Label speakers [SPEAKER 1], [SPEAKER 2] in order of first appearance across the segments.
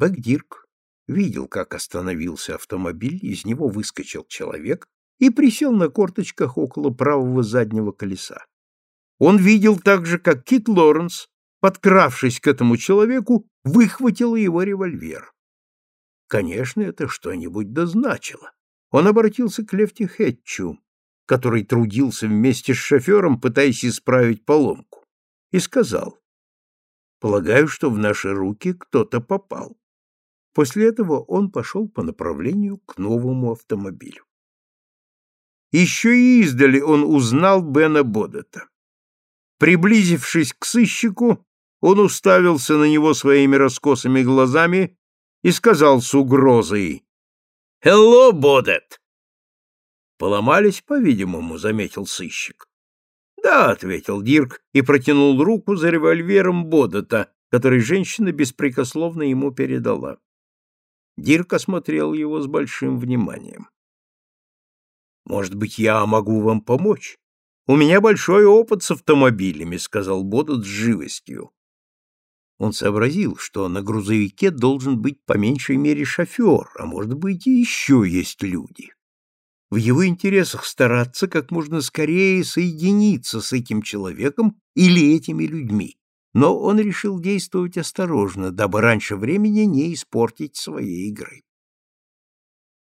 [SPEAKER 1] Бэкдирк видел, как остановился автомобиль, из него выскочил человек и присел на корточках около правого заднего колеса. Он видел также, как Кит Лоренс, подкравшись к этому человеку, выхватил его револьвер. Конечно, это что-нибудь дозначило. Он обратился к Лефти Хэтчу, который трудился вместе с шофером, пытаясь исправить поломку, и сказал, «Полагаю, что в наши руки кто-то попал». После этого он пошел по направлению к новому автомобилю. Еще и издали он узнал Бена Бодета. Приблизившись к сыщику, он уставился на него своими раскосыми глазами и сказал с угрозой «Хелло, Бодет!» «Поломались, по-видимому», — заметил сыщик. «Да», — ответил Дирк и протянул руку за револьвером Бодета, который женщина беспрекословно ему передала. Дирк осмотрел его с большим вниманием. «Может быть, я могу вам помочь? У меня большой опыт с автомобилями», — сказал Бодот с живостью. Он сообразил, что на грузовике должен быть по меньшей мере шофер, а может быть и еще есть люди. В его интересах стараться как можно скорее соединиться с этим человеком или этими людьми, но он решил действовать осторожно, дабы раньше времени не испортить своей игры.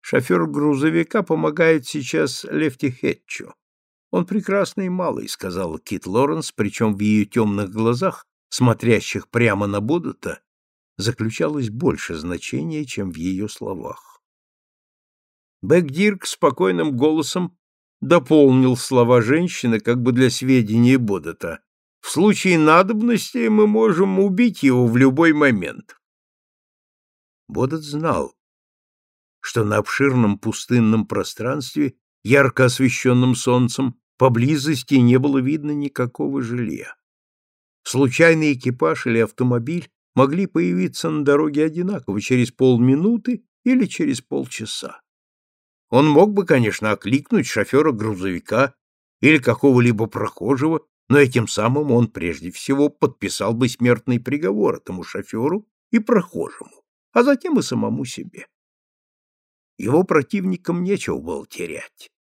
[SPEAKER 1] Шофер грузовика помогает сейчас Лефти Хетчу. Он прекрасный малый, сказала Кит Лоренс, причем в ее темных глазах смотрящих прямо на Будута, заключалось больше значения, чем в ее словах. Бэкдирк спокойным голосом дополнил слова женщины как бы для сведения Бодата. В случае надобности мы можем убить его в любой момент. Бодат знал, что на обширном пустынном пространстве, ярко освещенном солнцем, поблизости не было видно никакого жилья. Случайный экипаж или автомобиль могли появиться на дороге одинаково через полминуты или через полчаса. Он мог бы, конечно, окликнуть шофера грузовика или какого-либо прохожего, но этим самым он прежде всего подписал бы смертный приговор этому шоферу и прохожему, а затем и самому себе. Его противникам нечего было терять.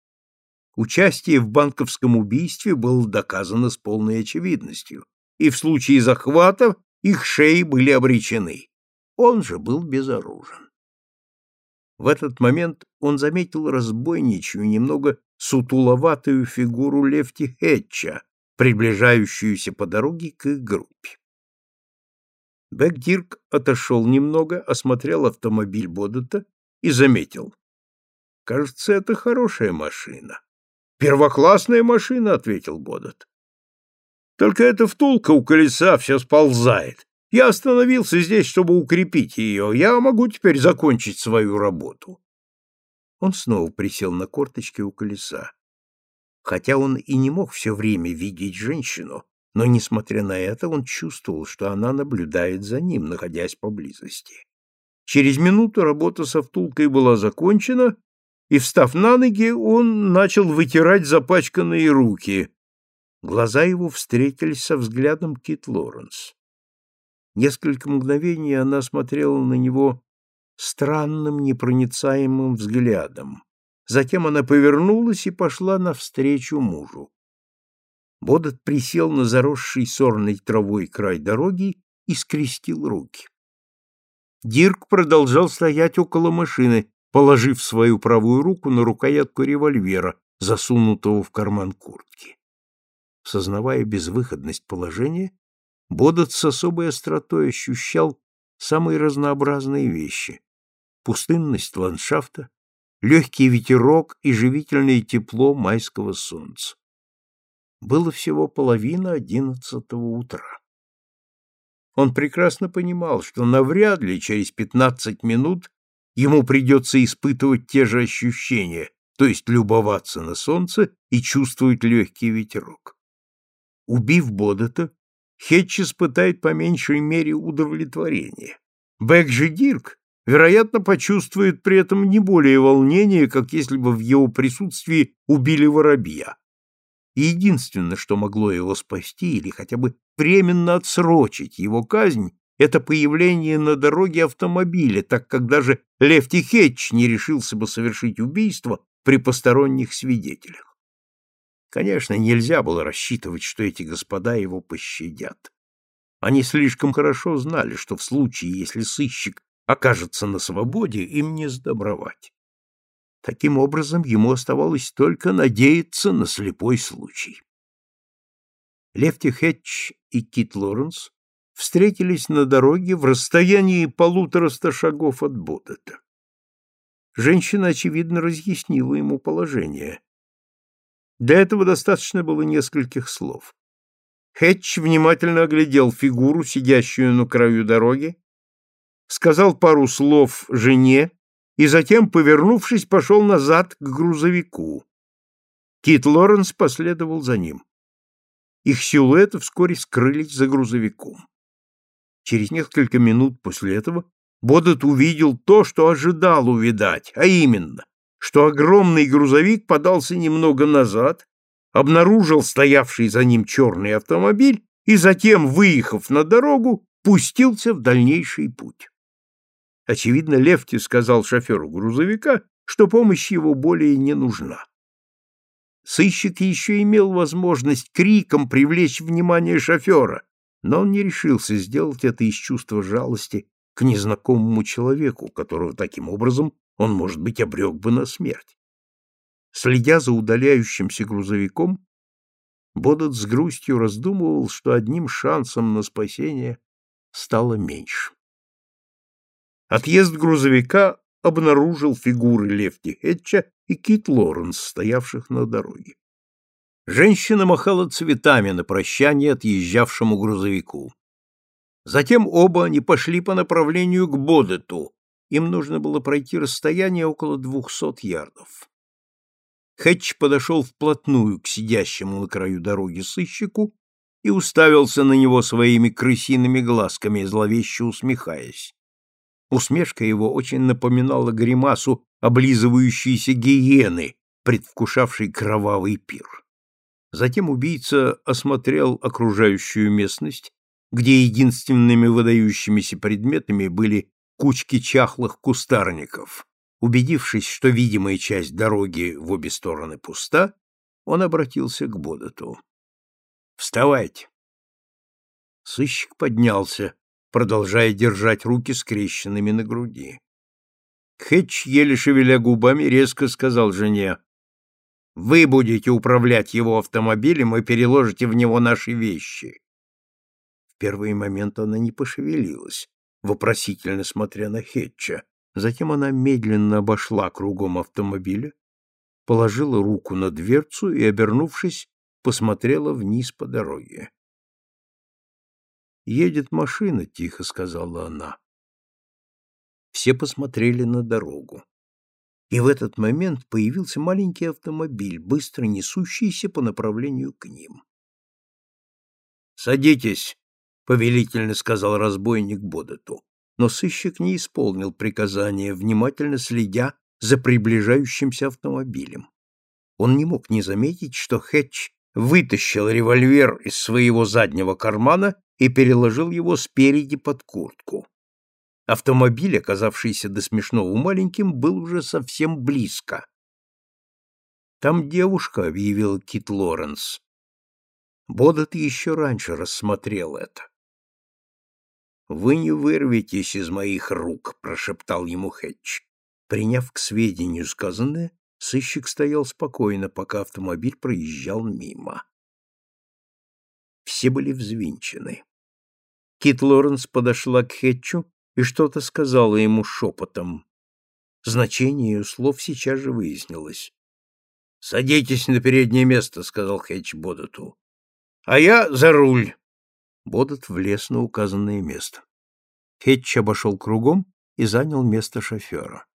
[SPEAKER 1] Участие в банковском убийстве было доказано с полной очевидностью, и в случае захвата их шеи были обречены. Он же был безоружен. В этот момент он заметил разбойничью, немного сутуловатую фигуру Лефти Хетча, приближающуюся по дороге к их группе. Бэкдирк отошел немного, осмотрел автомобиль Бодута и заметил. «Кажется, это хорошая машина». «Первоклассная машина», — ответил Бодот. Только эта втулка у колеса все сползает. Я остановился здесь, чтобы укрепить ее. Я могу теперь закончить свою работу. Он снова присел на корточки у колеса. Хотя он и не мог все время видеть женщину, но, несмотря на это, он чувствовал, что она наблюдает за ним, находясь поблизости. Через минуту работа со втулкой была закончена, и, встав на ноги, он начал вытирать запачканные руки, Глаза его встретились со взглядом Кит Лоренс. Несколько мгновений она смотрела на него странным, непроницаемым взглядом. Затем она повернулась и пошла навстречу мужу. Бодот присел на заросший сорной травой край дороги и скрестил руки. Дирк продолжал стоять около машины, положив свою правую руку на рукоятку револьвера, засунутого в карман куртки. Сознавая безвыходность положения, Бодот с особой остротой ощущал самые разнообразные вещи — пустынность ландшафта, легкий ветерок и живительное тепло майского солнца. Было всего половина одиннадцатого утра. Он прекрасно понимал, что навряд ли через пятнадцать минут ему придется испытывать те же ощущения, то есть любоваться на солнце и чувствовать легкий ветерок. Убив Бодета, Хетч испытает по меньшей мере удовлетворение. Бэк Дирк, вероятно, почувствует при этом не более волнения, как если бы в его присутствии убили воробья. И единственное, что могло его спасти или хотя бы временно отсрочить его казнь, это появление на дороге автомобиля, так как даже Лефти Хетч не решился бы совершить убийство при посторонних свидетелях. Конечно, нельзя было рассчитывать, что эти господа его пощадят. Они слишком хорошо знали, что в случае, если сыщик окажется на свободе, им не сдобровать. Таким образом, ему оставалось только надеяться на слепой случай. Лефти Хэтч и Кит Лоренс встретились на дороге в расстоянии полутораста шагов от Ботета. Женщина, очевидно, разъяснила ему положение. Для этого достаточно было нескольких слов. Хэтч внимательно оглядел фигуру, сидящую на краю дороги, сказал пару слов жене и затем, повернувшись, пошел назад к грузовику. Кит Лоренс последовал за ним. Их силуэты вскоре скрылись за грузовиком. Через несколько минут после этого Бодет увидел то, что ожидал увидать, а именно, что огромный грузовик подался немного назад, обнаружил стоявший за ним черный автомобиль и затем, выехав на дорогу, пустился в дальнейший путь. Очевидно, Лефти сказал шоферу грузовика, что помощь его более не нужна. Сыщик еще имел возможность криком привлечь внимание шофера, но он не решился сделать это из чувства жалости к незнакомому человеку, которого таким образом он, может быть, обрек бы на смерть. Следя за удаляющимся грузовиком, Бодот с грустью раздумывал, что одним шансом на спасение стало меньше. Отъезд грузовика обнаружил фигуры Левки Хетча и Кит Лоренс, стоявших на дороге. Женщина махала цветами на прощание отъезжавшему грузовику. Затем оба они пошли по направлению к Бодету. Им нужно было пройти расстояние около двухсот ярдов. Хэтч подошел вплотную к сидящему на краю дороги сыщику и уставился на него своими крысиными глазками, зловеще усмехаясь. Усмешка его очень напоминала гримасу облизывающейся гиены, предвкушавшей кровавый пир. Затем убийца осмотрел окружающую местность, где единственными выдающимися предметами были кучки чахлых кустарников. Убедившись, что видимая часть дороги в обе стороны пуста, он обратился к Бодоту. «Вставайте!» Сыщик поднялся, продолжая держать руки скрещенными на груди. Хэтч, еле шевеля губами, резко сказал жене, вы будете управлять его автомобилем и переложите в него наши вещи. В первый момент она не пошевелилась, вопросительно смотря на Хетча. Затем она медленно обошла кругом автомобиля, положила руку на дверцу и, обернувшись, посмотрела вниз по дороге. «Едет машина», — тихо сказала она. Все посмотрели на дорогу и в этот момент появился маленький автомобиль, быстро несущийся по направлению к ним. «Садитесь», — повелительно сказал разбойник Бодету, но сыщик не исполнил приказания, внимательно следя за приближающимся автомобилем. Он не мог не заметить, что Хэтч вытащил револьвер из своего заднего кармана и переложил его спереди под куртку. Автомобиль, оказавшийся до смешного маленьким, был уже совсем близко. «Там девушка», — объявил Кит Лоренс. Бодот еще раньше рассмотрел это. «Вы не вырветесь из моих рук», — прошептал ему Хэтч. Приняв к сведению сказанное, сыщик стоял спокойно, пока автомобиль проезжал мимо. Все были взвинчены. Кит Лоренс подошла к Хэтчу и что-то сказала ему шепотом. Значение ее слов сейчас же выяснилось. — Садитесь на переднее место, — сказал Хэтч Бодоту. — А я за руль. Бодот влез на указанное место. Хэтч обошел кругом и занял место шофера.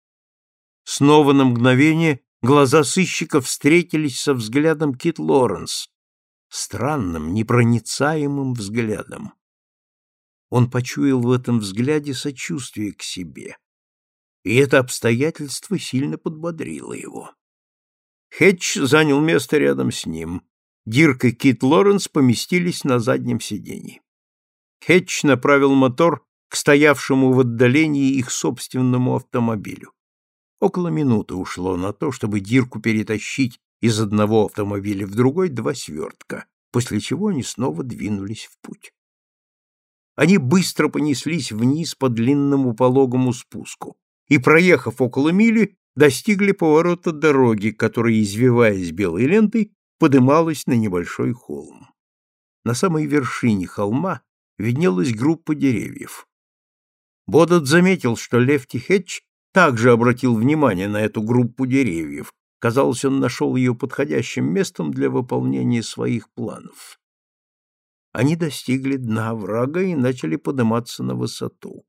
[SPEAKER 1] Снова на мгновение глаза сыщика встретились со взглядом Кит Лоренс, странным, непроницаемым взглядом. Он почуял в этом взгляде сочувствие к себе, и это обстоятельство сильно подбодрило его. Хэтч занял место рядом с ним. Дирк и Кит Лоренс поместились на заднем сиденье. Хэтч направил мотор к стоявшему в отдалении их собственному автомобилю. Около минуты ушло на то, чтобы Дирку перетащить из одного автомобиля в другой два свертка, после чего они снова двинулись в путь. Они быстро понеслись вниз по длинному пологому спуску и, проехав около мили, достигли поворота дороги, которая, извиваясь белой лентой, подымалась на небольшой холм. На самой вершине холма виднелась группа деревьев. Бодот заметил, что Лефти Хетч также обратил внимание на эту группу деревьев. Казалось, он нашел ее подходящим местом для выполнения своих планов. Они достигли дна врага и начали подниматься на высоту.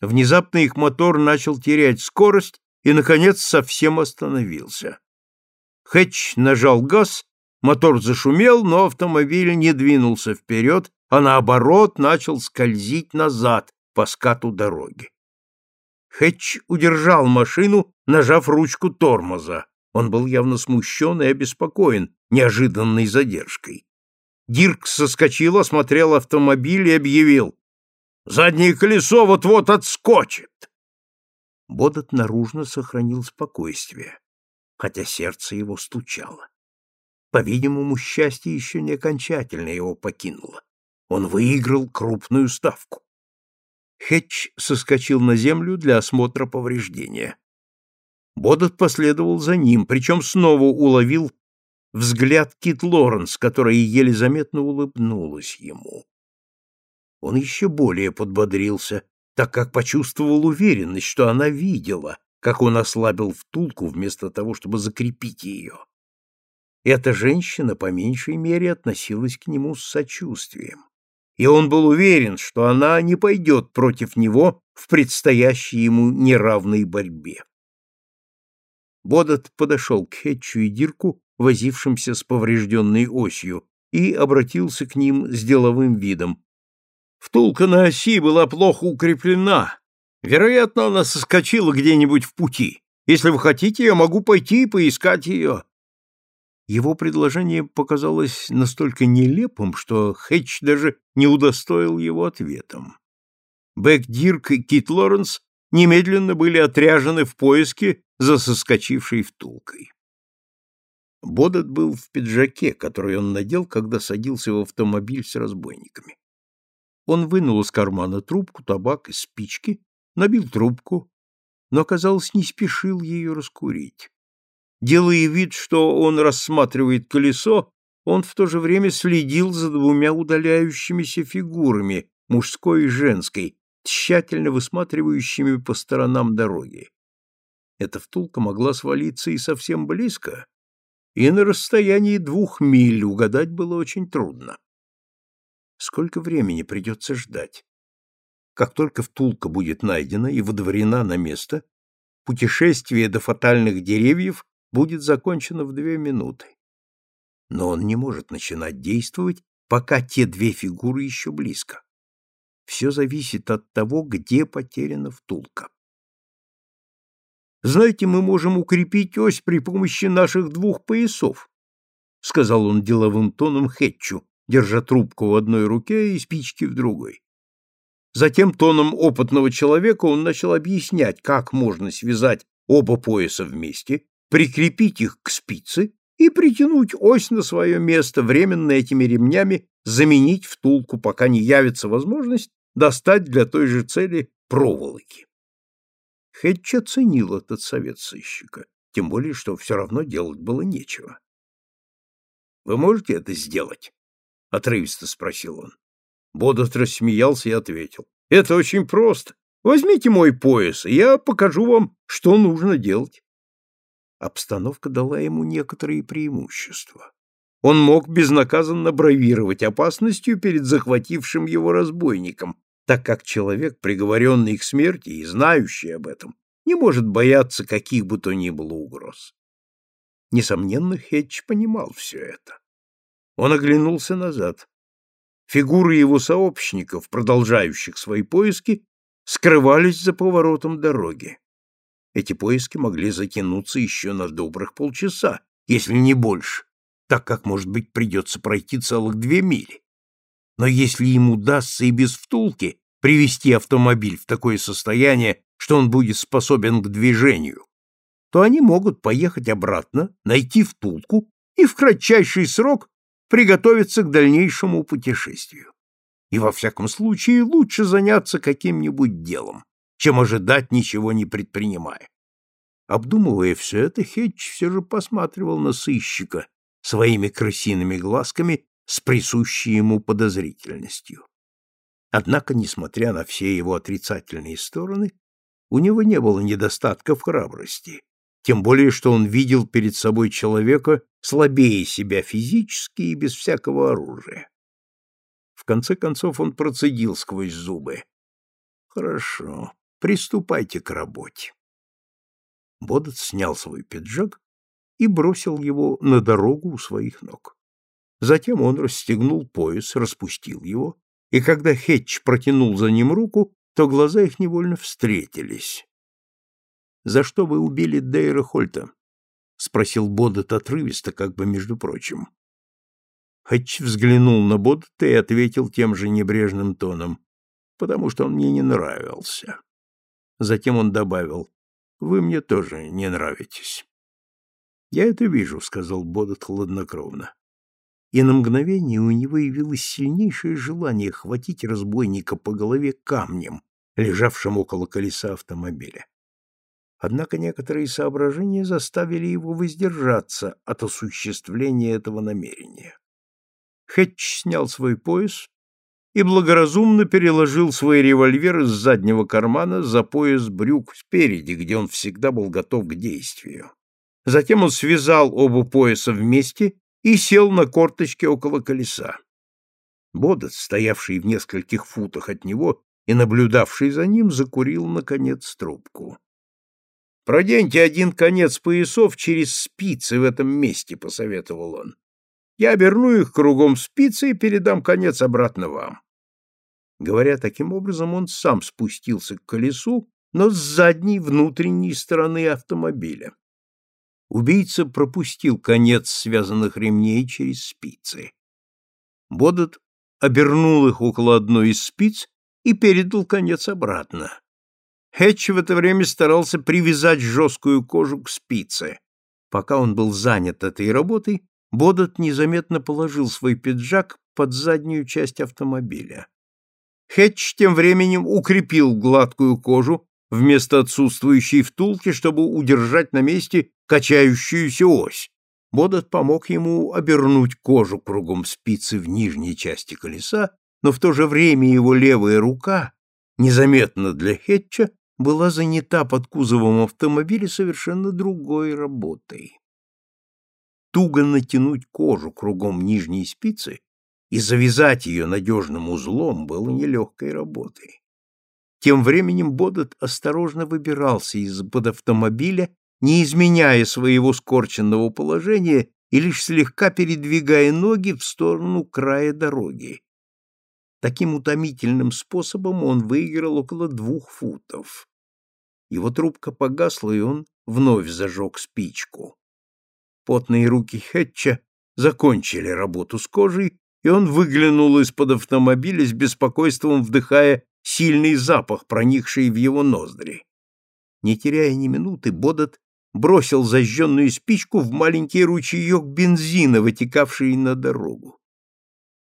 [SPEAKER 1] Внезапно их мотор начал терять скорость и, наконец, совсем остановился. Хэтч нажал газ, мотор зашумел, но автомобиль не двинулся вперед, а наоборот начал скользить назад по скату дороги. Хэтч удержал машину, нажав ручку тормоза. Он был явно смущен и обеспокоен неожиданной задержкой. Дирк соскочил, осмотрел автомобиль и объявил. «Заднее колесо вот-вот отскочит!» Бодот наружно сохранил спокойствие, хотя сердце его стучало. По-видимому, счастье еще не окончательно его покинуло. Он выиграл крупную ставку. Хетч соскочил на землю для осмотра повреждения. Бодот последовал за ним, причем снова уловил взгляд Кит Лоренс, которая еле заметно улыбнулась ему. Он еще более подбодрился, так как почувствовал уверенность, что она видела, как он ослабил втулку вместо того, чтобы закрепить ее. Эта женщина, по меньшей мере, относилась к нему с сочувствием, и он был уверен, что она не пойдет против него в предстоящей ему неравной борьбе. Бодот подошел к Хетчу и Дирку, возившимся с поврежденной осью, и обратился к ним с деловым видом. Втулка на оси была плохо укреплена. Вероятно, она соскочила где-нибудь в пути. Если вы хотите, я могу пойти и поискать ее. Его предложение показалось настолько нелепым, что Хэтч даже не удостоил его ответом. Бэк Дирк и Кит Лоренс немедленно были отряжены в поиске за соскочившей втулкой. Бодот был в пиджаке, который он надел, когда садился в автомобиль с разбойниками. Он вынул из кармана трубку, табак и спички, набил трубку, но, казалось, не спешил ее раскурить. Делая вид, что он рассматривает колесо, он в то же время следил за двумя удаляющимися фигурами, мужской и женской, тщательно высматривающими по сторонам дороги. Эта втулка могла свалиться и совсем близко, и на расстоянии двух миль угадать было очень трудно. Сколько времени придется ждать? Как только втулка будет найдена и водворена на место, путешествие до фатальных деревьев будет закончено в две минуты. Но он не может начинать действовать, пока те две фигуры еще близко. Все зависит от того, где потеряна втулка. Знаете, мы можем укрепить ось при помощи наших двух поясов, сказал он деловым тоном Хетчу, держа трубку в одной руке и спички в другой. Затем тоном опытного человека он начал объяснять, как можно связать оба пояса вместе прикрепить их к спице и притянуть ось на свое место, временно этими ремнями заменить втулку, пока не явится возможность достать для той же цели проволоки. Хэтч оценил этот совет сыщика, тем более, что все равно делать было нечего. — Вы можете это сделать? — отрывисто спросил он. Бодот рассмеялся и ответил. — Это очень просто. Возьмите мой пояс, и я покажу вам, что нужно делать обстановка дала ему некоторые преимущества. Он мог безнаказанно бравировать опасностью перед захватившим его разбойником, так как человек, приговоренный к смерти и знающий об этом, не может бояться каких бы то ни было угроз. Несомненно, Хетч понимал все это. Он оглянулся назад. Фигуры его сообщников, продолжающих свои поиски, скрывались за поворотом дороги. Эти поиски могли затянуться еще на добрых полчаса, если не больше, так как, может быть, придется пройти целых две мили. Но если им удастся и без втулки, привести автомобиль в такое состояние, что он будет способен к движению, то они могут поехать обратно, найти втулку и в кратчайший срок приготовиться к дальнейшему путешествию. И во всяком случае лучше заняться каким-нибудь делом, чем ожидать ничего не предпринимая. Обдумывая все это, Хетч все же посматривал на сыщика своими крысиными глазками с присущей ему подозрительностью. Однако, несмотря на все его отрицательные стороны, у него не было недостатков храбрости, тем более что он видел перед собой человека слабее себя физически и без всякого оружия. В конце концов он процедил сквозь зубы. «Хорошо, приступайте к работе». Бодот снял свой пиджак и бросил его на дорогу у своих ног. Затем он расстегнул пояс, распустил его, и когда Хетч протянул за ним руку, то глаза их невольно встретились. «За что вы убили Дейра Хольта?» — спросил Бодот отрывисто, как бы между прочим. Хэтч взглянул на Бодта и ответил тем же небрежным тоном, потому что он мне не нравился. Затем он добавил, «Вы мне тоже не нравитесь». «Я это вижу», — сказал Бодот хладнокровно. И на мгновение у него явилось сильнейшее желание хватить разбойника по голове камнем, лежавшим около колеса автомобиля. Однако некоторые соображения заставили его воздержаться от осуществления этого намерения. Хэтч снял свой пояс и благоразумно переложил свой револьвер из заднего кармана за пояс брюк спереди, где он всегда был готов к действию. Затем он связал оба пояса вместе и сел на корточки около колеса. Бодот, стоявший в нескольких футах от него и наблюдавший за ним, закурил, наконец, трубку. «Проденьте один конец поясов через спицы в этом месте», — посоветовал он. Я оберну их кругом спицы и передам конец обратно вам. Говоря таким образом, он сам спустился к колесу, но с задней внутренней стороны автомобиля. Убийца пропустил конец связанных ремней через спицы. Бодот обернул их около одной из спиц и передал конец обратно. Хэтч в это время старался привязать жесткую кожу к спице. Пока он был занят этой работой, Бодот незаметно положил свой пиджак под заднюю часть автомобиля. Хэтч тем временем укрепил гладкую кожу вместо отсутствующей втулки, чтобы удержать на месте качающуюся ось. Бодот помог ему обернуть кожу кругом спицы в нижней части колеса, но в то же время его левая рука, незаметно для Хетча, была занята под кузовом автомобиля совершенно другой работой туго натянуть кожу кругом нижней спицы и завязать ее надежным узлом было нелегкой работой. Тем временем Бодот осторожно выбирался из-под автомобиля, не изменяя своего скорченного положения и лишь слегка передвигая ноги в сторону края дороги. Таким утомительным способом он выиграл около двух футов. Его трубка погасла, и он вновь зажег спичку. Потные руки Хэтча закончили работу с кожей, и он выглянул из-под автомобиля с беспокойством, вдыхая сильный запах, проникший в его ноздри. Не теряя ни минуты, Бодот бросил зажженную спичку в маленький ручеек бензина, вытекавший на дорогу.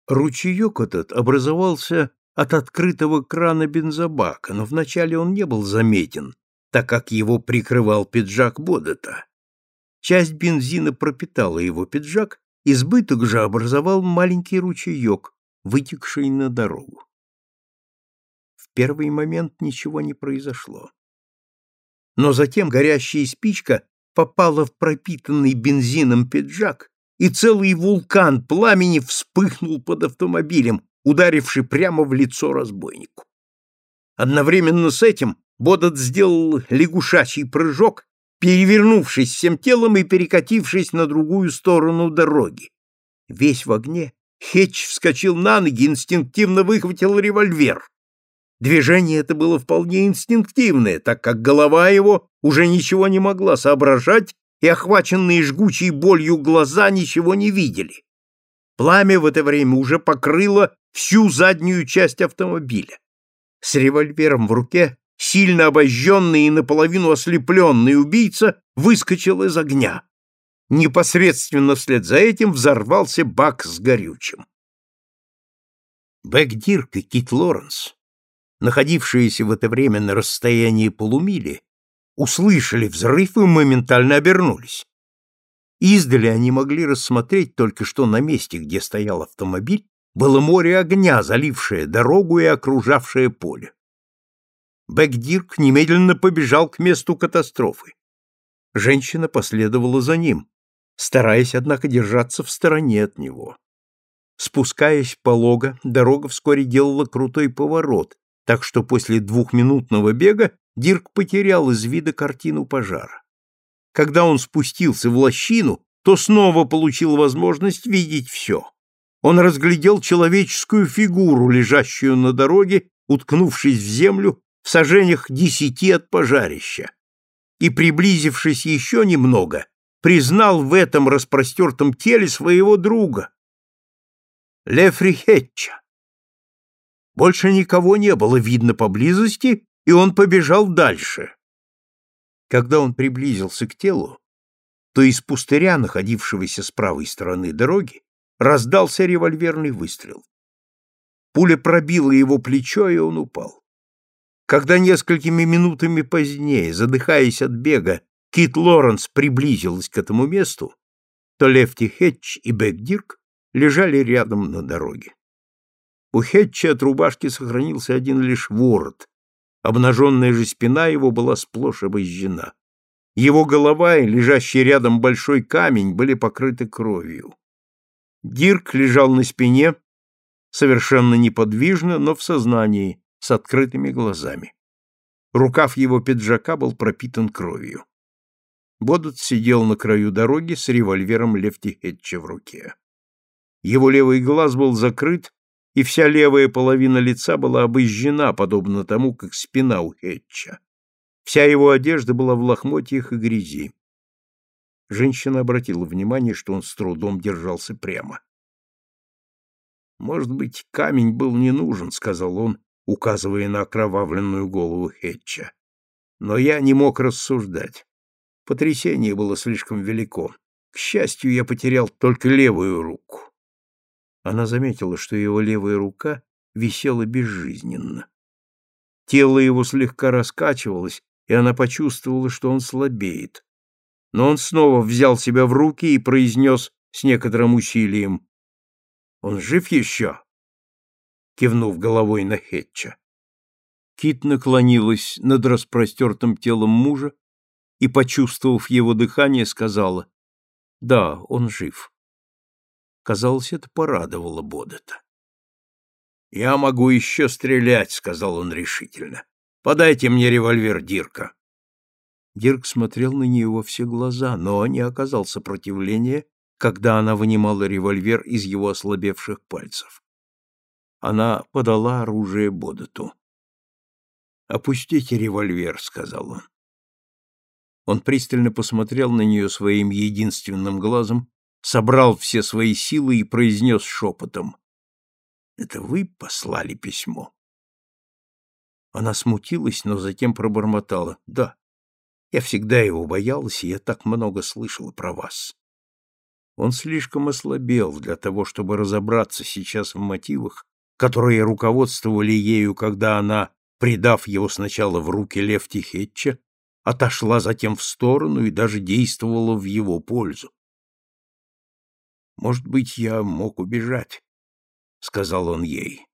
[SPEAKER 1] Ручеек этот образовался от открытого крана бензобака, но вначале он не был заметен, так как его прикрывал пиджак Бодота. Часть бензина пропитала его пиджак, избыток же образовал маленький ручеек, вытекший на дорогу. В первый момент ничего не произошло. Но затем горящая спичка попала в пропитанный бензином пиджак, и целый вулкан пламени вспыхнул под автомобилем, ударивший прямо в лицо разбойнику. Одновременно с этим Бодот сделал лягушачий прыжок перевернувшись всем телом и перекатившись на другую сторону дороги. Весь в огне, Хетч вскочил на ноги, инстинктивно выхватил револьвер. Движение это было вполне инстинктивное, так как голова его уже ничего не могла соображать, и охваченные жгучей болью глаза ничего не видели. Пламя в это время уже покрыло всю заднюю часть автомобиля. С револьвером в руке сильно обожженный и наполовину ослепленный убийца выскочил из огня. Непосредственно вслед за этим взорвался бак с горючим. Бэк Дирк и Кит Лоренс, находившиеся в это время на расстоянии полумили, услышали взрыв и моментально обернулись. Издали они могли рассмотреть только что на месте, где стоял автомобиль, было море огня, залившее дорогу и окружавшее поле. Бэкдирк немедленно побежал к месту катастрофы. Женщина последовала за ним, стараясь, однако, держаться в стороне от него. Спускаясь полого, дорога вскоре делала крутой поворот, так что после двухминутного бега Дирк потерял из вида картину пожара. Когда он спустился в лощину, то снова получил возможность видеть все. Он разглядел человеческую фигуру, лежащую на дороге, уткнувшись в землю в сажениях десяти от пожарища, и, приблизившись еще немного, признал в этом распростертом теле своего друга. Лефри Хетча. Больше никого не было видно поблизости, и он побежал дальше. Когда он приблизился к телу, то из пустыря, находившегося с правой стороны дороги, раздался револьверный выстрел. Пуля пробила его плечо, и он упал. Когда несколькими минутами позднее, задыхаясь от бега, Кит Лоренс приблизилась к этому месту, то Лефти Хетч и Бэк Дирк лежали рядом на дороге. У Хетча от рубашки сохранился один лишь ворот, Обнаженная же спина его была сплошь обожжена. Его голова и лежащий рядом большой камень были покрыты кровью. Дирк лежал на спине, совершенно неподвижно, но в сознании, с открытыми глазами. Рукав его пиджака был пропитан кровью. Бодот сидел на краю дороги с револьвером Лефти Хетча в руке. Его левый глаз был закрыт, и вся левая половина лица была обожжена, подобно тому, как спина у Хетча. Вся его одежда была в лохмотьях и грязи. Женщина обратила внимание, что он с трудом держался прямо. «Может быть, камень был не нужен», — сказал он, указывая на окровавленную голову Хетча. «Но я не мог рассуждать. Потрясение было слишком велико. К счастью, я потерял только левую руку. Она заметила, что его левая рука висела безжизненно. Тело его слегка раскачивалось, и она почувствовала, что он слабеет. Но он снова взял себя в руки и произнес с некоторым усилием. «Он жив еще?» Кивнув головой на Хетча. Кит наклонилась над распростертым телом мужа и, почувствовав его дыхание, сказала, «Да, он жив». Казалось, это порадовало Бодета. «Я могу еще стрелять», — сказал он решительно. «Подайте мне револьвер Дирка». Дирк смотрел на нее во все глаза, но не оказал сопротивления, когда она вынимала револьвер из его ослабевших пальцев. Она подала оружие Бодету. «Опустите револьвер», — сказал он. Он пристально посмотрел на нее своим единственным глазом собрал все свои силы и произнес шепотом. «Это вы послали письмо?» Она смутилась, но затем пробормотала. «Да, я всегда его боялась, и я так много слышала про вас». Он слишком ослабел для того, чтобы разобраться сейчас в мотивах, которые руководствовали ею, когда она, предав его сначала в руки Левти Хетча, отошла затем в сторону и даже действовала в его пользу. Может быть, я мог убежать, — сказал он ей.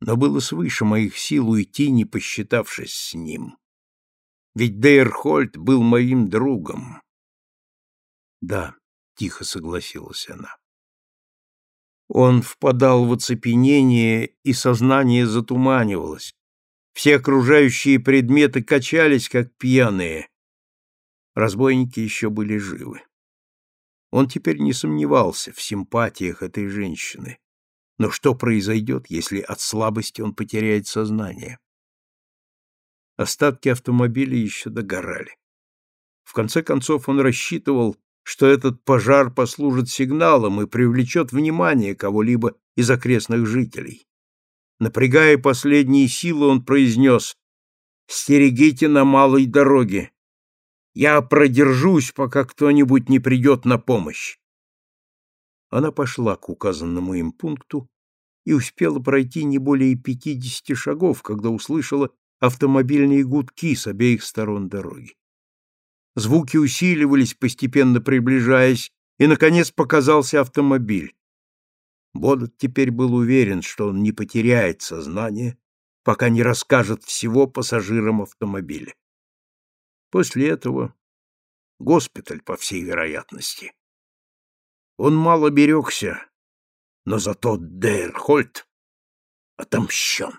[SPEAKER 1] Но было свыше моих сил уйти, не посчитавшись с ним. Ведь Дейрхольд был моим другом. Да, — тихо согласилась она. Он впадал в оцепенение, и сознание затуманивалось. Все окружающие предметы качались, как пьяные. Разбойники еще были живы. Он теперь не сомневался в симпатиях этой женщины. Но что произойдет, если от слабости он потеряет сознание? Остатки автомобиля еще догорали. В конце концов он рассчитывал, что этот пожар послужит сигналом и привлечет внимание кого-либо из окрестных жителей. Напрягая последние силы, он произнес «Стерегите на малой дороге. Я продержусь, пока кто-нибудь не придет на помощь». Она пошла к указанному им пункту и успела пройти не более пятидесяти шагов, когда услышала автомобильные гудки с обеих сторон дороги. Звуки усиливались, постепенно приближаясь, и, наконец, показался автомобиль. Бодот теперь был уверен, что он не потеряет сознание, пока не расскажет всего пассажирам автомобиля. После этого госпиталь, по всей вероятности. Он мало берегся, но зато Дейрхольд отомщен.